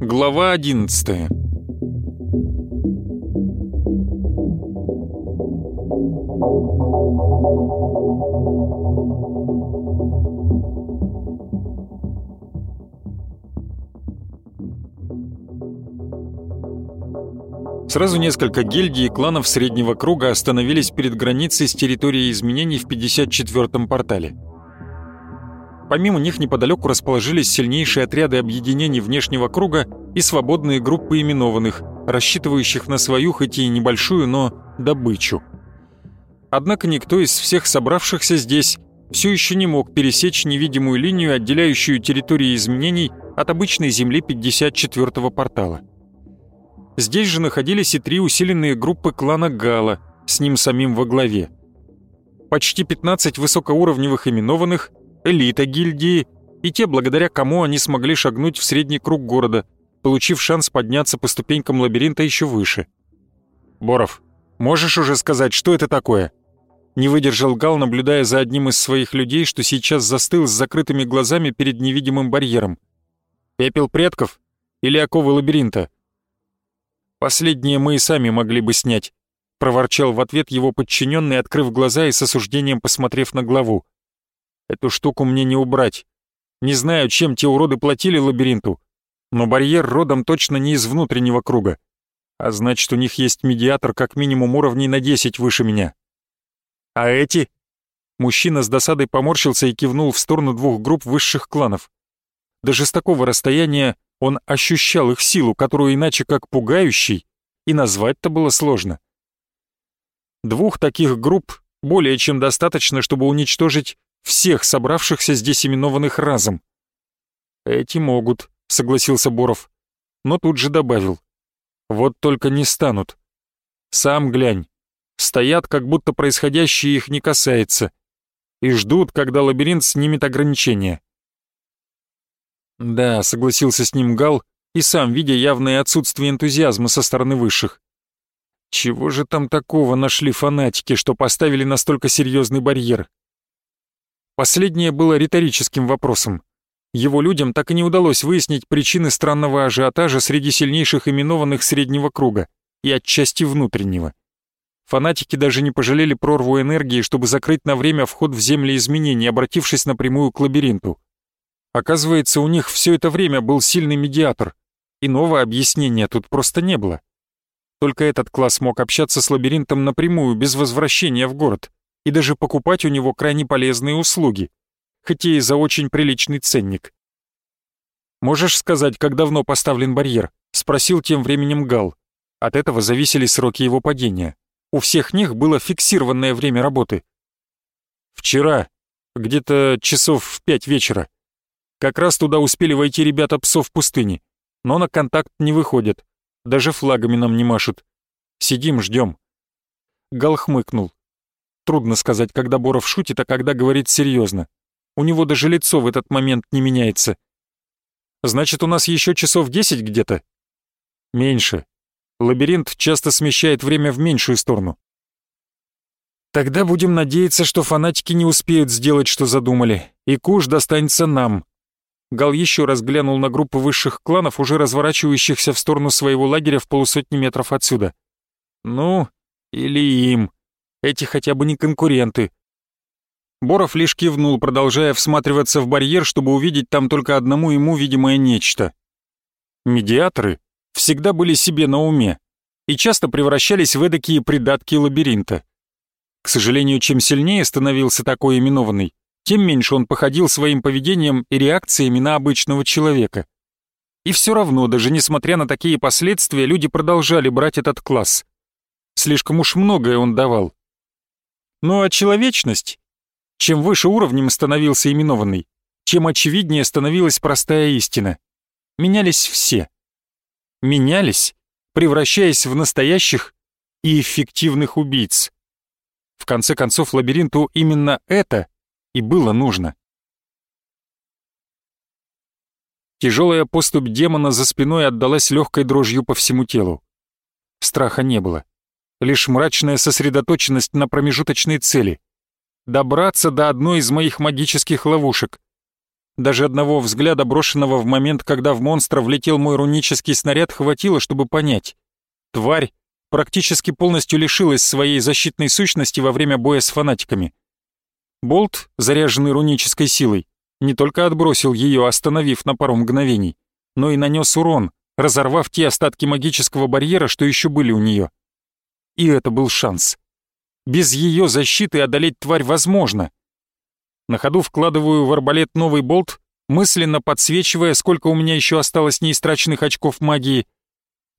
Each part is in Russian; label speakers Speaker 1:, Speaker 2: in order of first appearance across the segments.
Speaker 1: Глава одиннадцатая Сразу несколько гильдий и кланов среднего круга остановились перед границей с территорией изменений в 54-м портале. Помимо них неподалеку расположились сильнейшие отряды объединений внешнего круга и свободные группы именованных, рассчитывающих на свою, хоть и небольшую, но добычу. Однако никто из всех собравшихся здесь все еще не мог пересечь невидимую линию, отделяющую территории изменений от обычной земли 54-го портала. Здесь же находились и три усиленные группы клана Гала, с ним самим во главе. Почти 15 высокоуровневых именованных, элита гильдии и те, благодаря кому они смогли шагнуть в средний круг города, получив шанс подняться по ступенькам лабиринта еще выше. «Боров, можешь уже сказать, что это такое?» Не выдержал Гал, наблюдая за одним из своих людей, что сейчас застыл с закрытыми глазами перед невидимым барьером. «Пепел предков? Или оковы лабиринта?» Последнее мы и сами могли бы снять», — проворчал в ответ его подчиненный, открыв глаза и с осуждением посмотрев на главу. «Эту штуку мне не убрать. Не знаю, чем те уроды платили лабиринту, но барьер родом точно не из внутреннего круга. А значит, у них есть медиатор как минимум уровней на 10 выше меня. А эти?» Мужчина с досадой поморщился и кивнул в сторону двух групп высших кланов. Даже с такого расстояния он ощущал их силу, которую иначе как пугающий, и назвать-то было сложно. Двух таких групп более чем достаточно, чтобы уничтожить всех собравшихся здесь именованных разом. «Эти могут», — согласился Боров, но тут же добавил. «Вот только не станут. Сам глянь. Стоят, как будто происходящее их не касается, и ждут, когда лабиринт снимет ограничения. «Да», — согласился с ним Гал, и сам видя явное отсутствие энтузиазма со стороны высших. Чего же там такого нашли фанатики, что поставили настолько серьезный барьер? Последнее было риторическим вопросом. Его людям так и не удалось выяснить причины странного ажиотажа среди сильнейших именованных среднего круга и отчасти внутреннего. Фанатики даже не пожалели прорву энергии, чтобы закрыть на время вход в земли изменений, обратившись напрямую к лабиринту. Оказывается, у них все это время был сильный медиатор. Иного объяснения тут просто не было. Только этот класс мог общаться с лабиринтом напрямую, без возвращения в город, и даже покупать у него крайне полезные услуги, хотя и за очень приличный ценник. «Можешь сказать, как давно поставлен барьер?» — спросил тем временем Гал. От этого зависели сроки его падения. У всех них было фиксированное время работы. «Вчера, где-то часов в пять вечера», как раз туда успели войти ребята псов пустыни, но на контакт не выходят, даже флагами нам не машут. Сидим, ждем. Гал хмыкнул. Трудно сказать, когда Боров шутит, а когда говорит серьезно. У него даже лицо в этот момент не меняется. Значит, у нас еще часов десять где-то? Меньше. Лабиринт часто смещает время в меньшую сторону. Тогда будем надеяться, что фанатики не успеют сделать, что задумали, и куш достанется нам, Гал еще раз глянул на группу высших кланов, уже разворачивающихся в сторону своего лагеря в полусотни метров отсюда. Ну, или им. Эти хотя бы не конкуренты. Боров лишь кивнул, продолжая всматриваться в барьер, чтобы увидеть там только одному ему видимое нечто. Медиаторы всегда были себе на уме и часто превращались в эдакие придатки лабиринта. К сожалению, чем сильнее становился такой именованный, тем меньше он походил своим поведением и реакциями на обычного человека. И все равно, даже несмотря на такие последствия, люди продолжали брать этот класс. Слишком уж многое он давал. Ну а человечность? Чем выше уровнем становился именованный, чем очевиднее становилась простая истина. Менялись все. Менялись, превращаясь в настоящих и эффективных убийц. В конце концов, лабиринту именно это и было нужно. Тяжелая поступь демона за спиной отдалась легкой дрожью по всему телу. Страха не было. лишь мрачная сосредоточенность на промежуточной цели — добраться до одной из моих магических ловушек. Даже одного взгляда, брошенного в момент, когда в монстра влетел мой рунический снаряд, хватило, чтобы понять. Тварь практически полностью лишилась своей защитной сущности во время боя с фанатиками. Болт, заряженный рунической силой, не только отбросил ее, остановив на пару мгновений, но и нанес урон, разорвав те остатки магического барьера, что еще были у нее. И это был шанс. Без ее защиты одолеть тварь возможно. На ходу вкладываю в арбалет новый болт, мысленно подсвечивая, сколько у меня еще осталось неистраченных очков магии.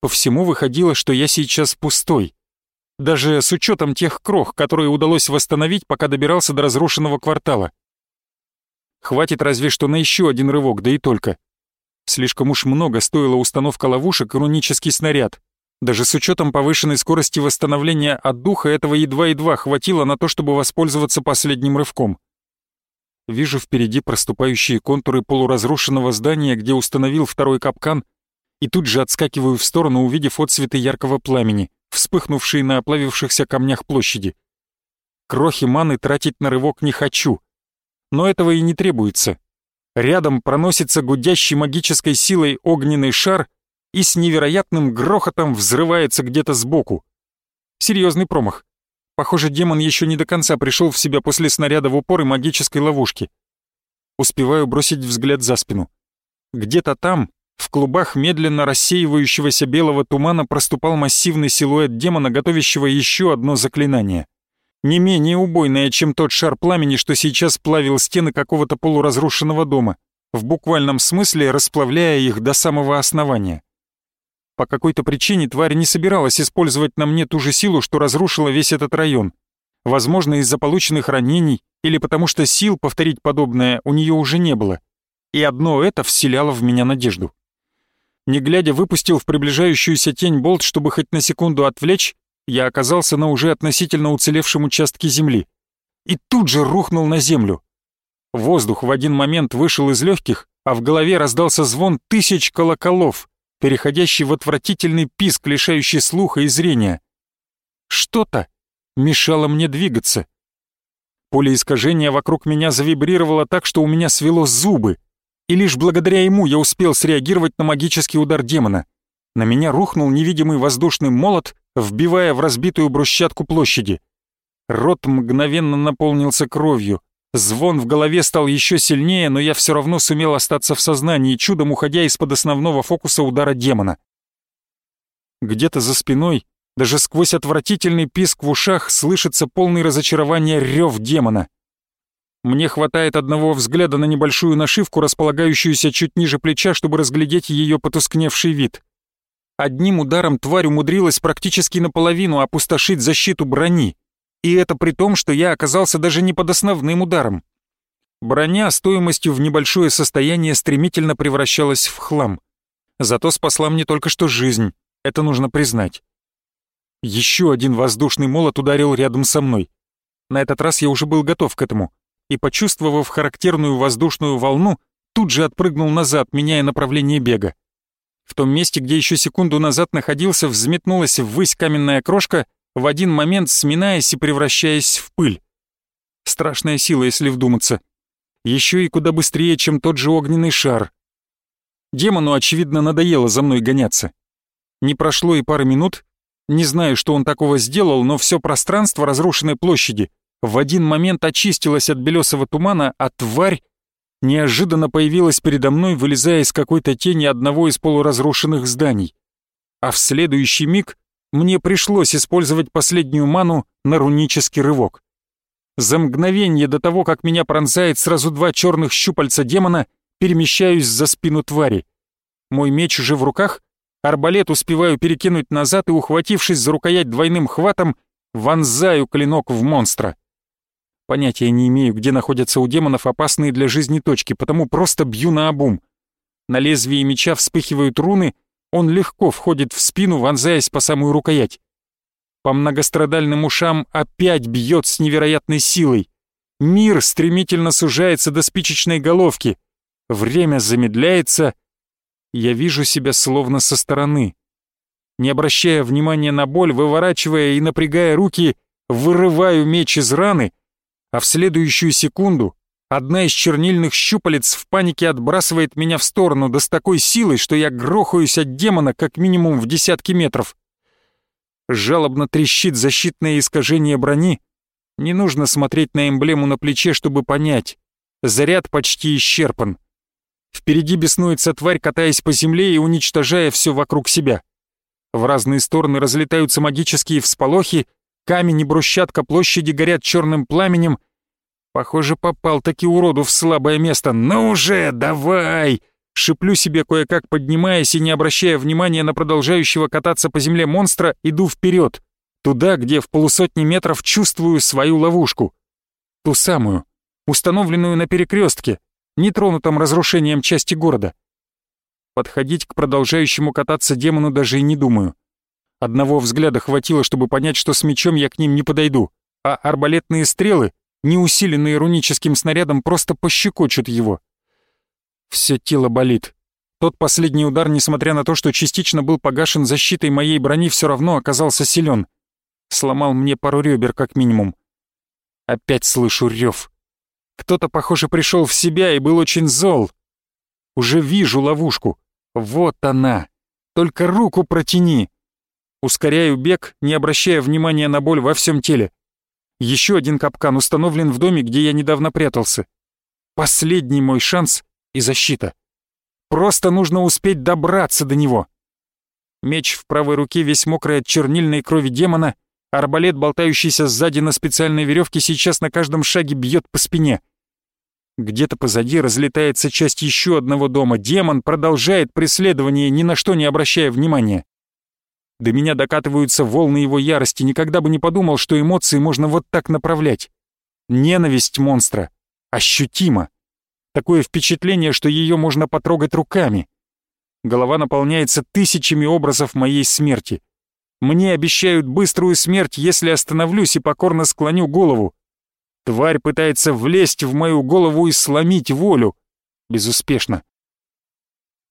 Speaker 1: По всему выходило, что я сейчас пустой. Даже с учетом тех крох, которые удалось восстановить, пока добирался до разрушенного квартала. Хватит разве что на еще один рывок, да и только. Слишком уж много стоила установка ловушек и рунический снаряд. Даже с учетом повышенной скорости восстановления от духа этого едва-едва хватило на то, чтобы воспользоваться последним рывком. Вижу впереди проступающие контуры полуразрушенного здания, где установил второй капкан, и тут же отскакиваю в сторону, увидев отцветы яркого пламени, вспыхнувшие на оплавившихся камнях площади. Крохи маны тратить на рывок не хочу, но этого и не требуется. Рядом проносится гудящий магической силой огненный шар и с невероятным грохотом взрывается где-то сбоку. Серьезный промах. Похоже, демон еще не до конца пришел в себя после снаряда в упор и магической ловушки. Успеваю бросить взгляд за спину. Где-то там, в клубах медленно рассеивающегося белого тумана проступал массивный силуэт демона, готовящего еще одно заклинание. Не менее убойное, чем тот шар пламени, что сейчас плавил стены какого-то полуразрушенного дома, в буквальном смысле расплавляя их до самого основания. По какой-то причине тварь не собиралась использовать на мне ту же силу, что разрушила весь этот район. Возможно, из-за полученных ранений или потому что сил повторить подобное у нее уже не было. И одно это вселяло в меня надежду. Не глядя, выпустил в приближающуюся тень болт, чтобы хоть на секунду отвлечь, я оказался на уже относительно уцелевшем участке земли. И тут же рухнул на землю. Воздух в один момент вышел из легких, а в голове раздался звон тысяч колоколов — переходящий в отвратительный писк, лишающий слуха и зрения. Что-то мешало мне двигаться. Поле искажения вокруг меня завибрировало так, что у меня свело зубы, и лишь благодаря ему я успел среагировать на магический удар демона. На меня рухнул невидимый воздушный молот, вбивая в разбитую брусчатку площади. Рот мгновенно наполнился кровью, Звон в голове стал еще сильнее, но я все равно сумел остаться в сознании, чудом уходя из-под основного фокуса удара демона. Где-то за спиной, даже сквозь отвратительный писк в ушах, слышится полный разочарования рев демона. Мне хватает одного взгляда на небольшую нашивку, располагающуюся чуть ниже плеча, чтобы разглядеть ее потускневший вид. Одним ударом тварь умудрилась практически наполовину опустошить защиту брони. И это при том, что я оказался даже не под основным ударом. Броня стоимостью в небольшое состояние стремительно превращалась в хлам. Зато спасла мне только что жизнь, это нужно признать. Еще один воздушный молот ударил рядом со мной. На этот раз я уже был готов к этому, и, почувствовав характерную воздушную волну, тут же отпрыгнул назад, меняя направление бега. В том месте, где еще секунду назад находился, взметнулась ввысь каменная крошка, в один момент сминаясь и превращаясь в пыль. Страшная сила, если вдуматься. Еще и куда быстрее, чем тот же огненный шар. Демону, очевидно, надоело за мной гоняться. Не прошло и пары минут, не знаю, что он такого сделал, но все пространство разрушенной площади в один момент очистилось от белесого тумана, а тварь неожиданно появилась передо мной, вылезая из какой-то тени одного из полуразрушенных зданий. А в следующий миг мне пришлось использовать последнюю ману на рунический рывок. За мгновение до того, как меня пронзает сразу два черных щупальца демона, перемещаюсь за спину твари. Мой меч уже в руках, арбалет успеваю перекинуть назад и, ухватившись за рукоять двойным хватом, вонзаю клинок в монстра. Понятия не имею, где находятся у демонов опасные для жизни точки, потому просто бью на обум. На лезвии меча вспыхивают руны, он легко входит в спину, вонзаясь по самую рукоять. По многострадальным ушам опять бьет с невероятной силой. Мир стремительно сужается до спичечной головки. Время замедляется. Я вижу себя словно со стороны. Не обращая внимания на боль, выворачивая и напрягая руки, вырываю меч из раны, а в следующую секунду одна из чернильных щупалец в панике отбрасывает меня в сторону, да с такой силой, что я грохаюсь от демона как минимум в десятки метров. Жалобно трещит защитное искажение брони. Не нужно смотреть на эмблему на плече, чтобы понять. Заряд почти исчерпан. Впереди беснуется тварь, катаясь по земле и уничтожая все вокруг себя. В разные стороны разлетаются магические всполохи, камень и брусчатка площади горят черным пламенем. Похоже, попал таки уроду в слабое место. «Ну уже, давай!» Шиплю себе кое-как, поднимаясь и не обращая внимания на продолжающего кататься по земле монстра, иду вперед, туда, где в полусотни метров чувствую свою ловушку. Ту самую, установленную на перекрестке, нетронутом разрушением части города. Подходить к продолжающему кататься демону даже и не думаю. Одного взгляда хватило, чтобы понять, что с мечом я к ним не подойду, а арбалетные стрелы, не усиленные руническим снарядом, просто пощекочут его. Все тело болит. Тот последний удар, несмотря на то, что частично был погашен защитой моей брони, все равно оказался силен. Сломал мне пару ребер, как минимум. Опять слышу рев. Кто-то, похоже, пришел в себя и был очень зол. Уже вижу ловушку. Вот она. Только руку протяни. Ускоряю бег, не обращая внимания на боль во всем теле. Еще один капкан установлен в доме, где я недавно прятался. Последний мой шанс и защита. Просто нужно успеть добраться до него. Меч в правой руке весь мокрый от чернильной крови демона, Арбалет, болтающийся сзади на специальной веревке, сейчас на каждом шаге бьет по спине. Где-то позади разлетается часть еще одного дома. Демон продолжает преследование, ни на что не обращая внимания. До меня докатываются волны его ярости. Никогда бы не подумал, что эмоции можно вот так направлять. Ненависть монстра. Ощутимо. Такое впечатление, что ее можно потрогать руками. Голова наполняется тысячами образов моей смерти. Мне обещают быструю смерть, если остановлюсь и покорно склоню голову. Тварь пытается влезть в мою голову и сломить волю. Безуспешно.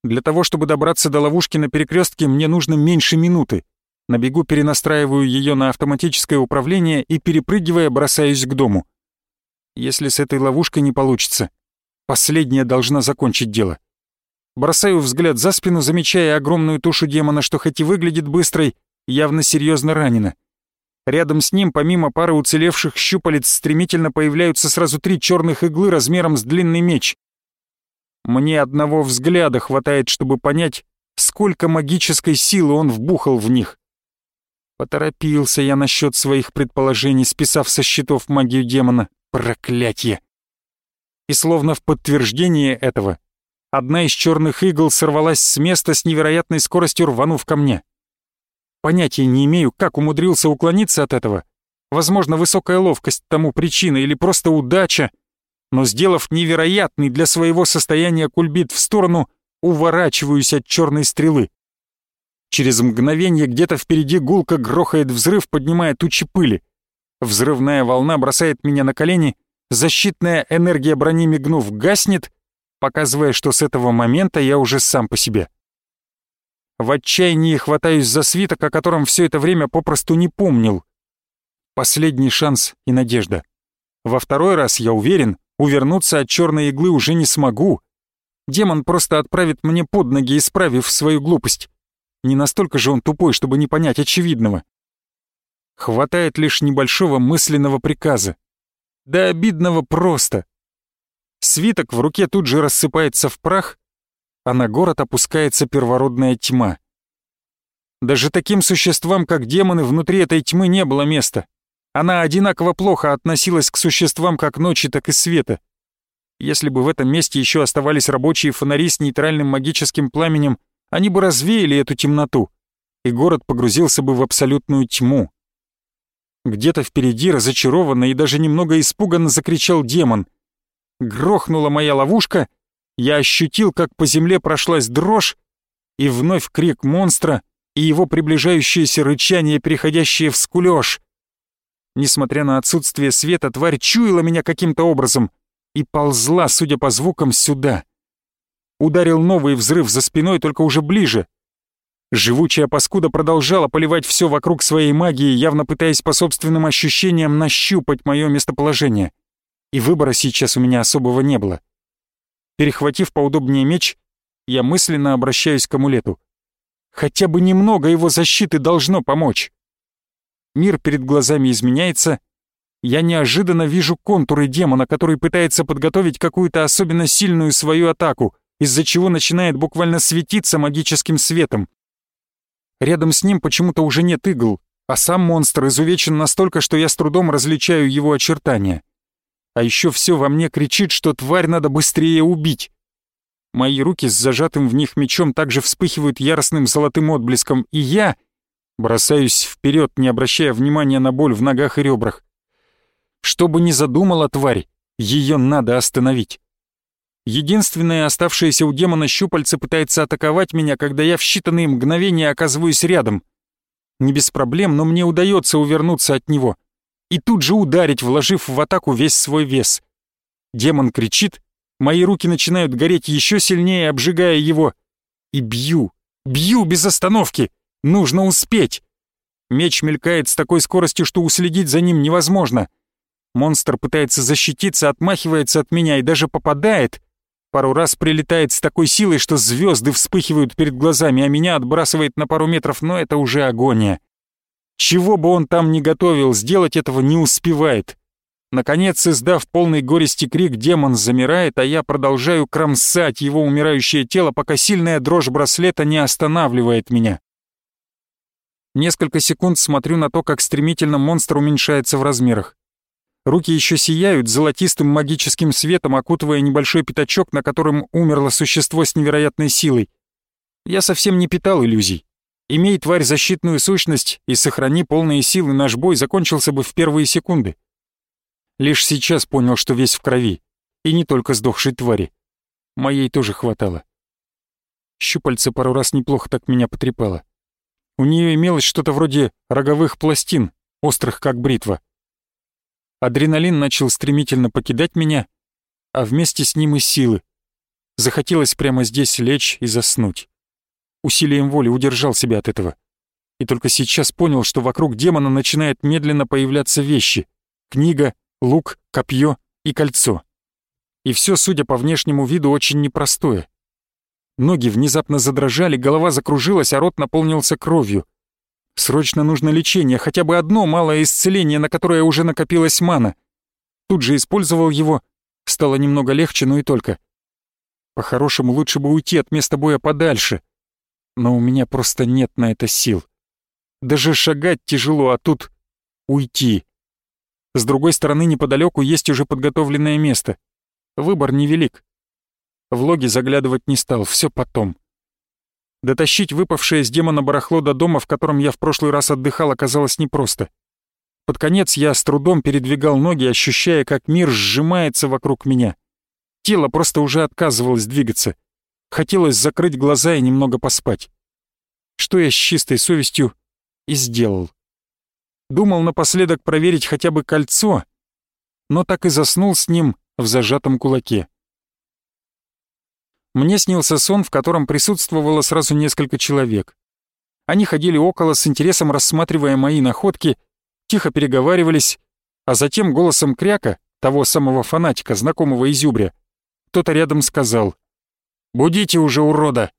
Speaker 1: Для того, чтобы добраться до ловушки на перекрестке, мне нужно меньше минуты. На бегу перенастраиваю ее на автоматическое управление и, перепрыгивая, бросаюсь к дому. Если с этой ловушкой не получится, последняя должна закончить дело. Бросаю взгляд за спину, замечая огромную тушу демона, что хоть и выглядит быстрой, явно серьезно ранена. Рядом с ним, помимо пары уцелевших щупалец, стремительно появляются сразу три черных иглы размером с длинный меч. Мне одного взгляда хватает, чтобы понять, сколько магической силы он вбухал в них. Поторопился я насчет своих предположений, списав со счетов магию демона. Проклятье! И словно в подтверждение этого, одна из черных игл сорвалась с места с невероятной скоростью, рванув ко мне. Понятия не имею, как умудрился уклониться от этого. Возможно, высокая ловкость тому причина или просто удача. Но сделав невероятный для своего состояния кульбит в сторону, уворачиваюсь от черной стрелы. Через мгновение где-то впереди гулко грохает взрыв, поднимая тучи пыли. Взрывная волна бросает меня на колени, защитная энергия брони мигнув гаснет, показывая, что с этого момента я уже сам по себе. В отчаянии хватаюсь за свиток, о котором все это время попросту не помнил. Последний шанс и надежда. Во второй раз, я уверен, увернуться от черной иглы уже не смогу. Демон просто отправит мне под ноги, исправив свою глупость. Не настолько же он тупой, чтобы не понять очевидного. Хватает лишь небольшого мысленного приказа. Да обидного просто. Свиток в руке тут же рассыпается в прах, а на город опускается первородная тьма. Даже таким существам, как демоны, внутри этой тьмы не было места. Она одинаково плохо относилась к существам как ночи, так и света. Если бы в этом месте еще оставались рабочие фонари с нейтральным магическим пламенем, они бы развеяли эту темноту, и город погрузился бы в абсолютную тьму. Где-то впереди разочарованно и даже немного испуганно закричал демон. Грохнула моя ловушка — я ощутил, как по земле прошлась дрожь, и вновь крик монстра и его приближающееся рычание, переходящее в скулёж. Несмотря на отсутствие света, тварь чуяла меня каким-то образом и ползла, судя по звукам, сюда. Ударил новый взрыв за спиной, только уже ближе. Живучая паскуда продолжала поливать все вокруг своей магией, явно пытаясь по собственным ощущениям нащупать мое местоположение. И выбора сейчас у меня особого не было. Перехватив поудобнее меч, я мысленно обращаюсь к амулету. Хотя бы немного его защиты должно помочь. Мир перед глазами изменяется. Я неожиданно вижу контуры демона, который пытается подготовить какую-то особенно сильную свою атаку, из-за чего начинает буквально светиться магическим светом. Рядом с ним почему-то уже нет игл, а сам монстр изувечен настолько, что я с трудом различаю его очертания. А еще все во мне кричит, что тварь надо быстрее убить. Мои руки с зажатым в них мечом также вспыхивают яростным золотым отблеском, и я бросаюсь вперед, не обращая внимания на боль в ногах и ребрах. Что бы ни задумала тварь, ее надо остановить. Единственное оставшееся у демона щупальце пытается атаковать меня, когда я в считанные мгновения оказываюсь рядом. Не без проблем, но мне удается увернуться от него. И тут же ударить, вложив в атаку весь свой вес. Демон кричит, мои руки начинают гореть еще сильнее, обжигая его. И бью, бью без остановки. Нужно успеть. Меч мелькает с такой скоростью, что уследить за ним невозможно. Монстр пытается защититься, отмахивается от меня и даже попадает, Пару раз прилетает с такой силой, что звезды вспыхивают перед глазами, а меня отбрасывает на пару метров, но это уже агония. Чего бы он там ни готовил, сделать этого не успевает. Наконец, издав полный горести крик, демон замирает, а я продолжаю кромсать его умирающее тело, пока сильная дрожь браслета не останавливает меня. Несколько секунд смотрю на то, как стремительно монстр уменьшается в размерах. Руки еще сияют золотистым магическим светом, окутывая небольшой пятачок, на котором умерло существо с невероятной силой. Я совсем не питал иллюзий. Имей тварь защитную сущность и сохрани полные силы, наш бой закончился бы в первые секунды. Лишь сейчас понял, что весь в крови. И не только сдохшей твари. Моей тоже хватало. Щупальце пару раз неплохо так меня потрепало. У нее имелось что-то вроде роговых пластин, острых как бритва. Адреналин начал стремительно покидать меня, а вместе с ним и силы. Захотелось прямо здесь лечь и заснуть. Усилием воли удержал себя от этого. И только сейчас понял, что вокруг демона начинают медленно появляться вещи. Книга, лук, копье и кольцо. И все, судя по внешнему виду, очень непростое. Ноги внезапно задрожали, голова закружилась, а рот наполнился кровью. Срочно нужно лечение, хотя бы одно малое исцеление, на которое уже накопилась мана. Тут же использовал его, стало немного легче, но и только. По-хорошему, лучше бы уйти от места боя подальше. Но у меня просто нет на это сил. Даже шагать тяжело, а тут уйти. С другой стороны, неподалеку есть уже подготовленное место. Выбор невелик. В логи заглядывать не стал, все потом. Дотащить выпавшее с демона барахло до дома, в котором я в прошлый раз отдыхал, оказалось непросто. Под конец я с трудом передвигал ноги, ощущая, как мир сжимается вокруг меня. Тело просто уже отказывалось двигаться. Хотелось закрыть глаза и немного поспать. Что я с чистой совестью и сделал. Думал напоследок проверить хотя бы кольцо, но так и заснул с ним в зажатом кулаке. Мне снился сон, в котором присутствовало сразу несколько человек. Они ходили около с интересом рассматривая мои находки, тихо переговаривались, а затем голосом кряка, того самого фанатика, знакомого изюбря, кто-то рядом сказал «Будите уже, урода!»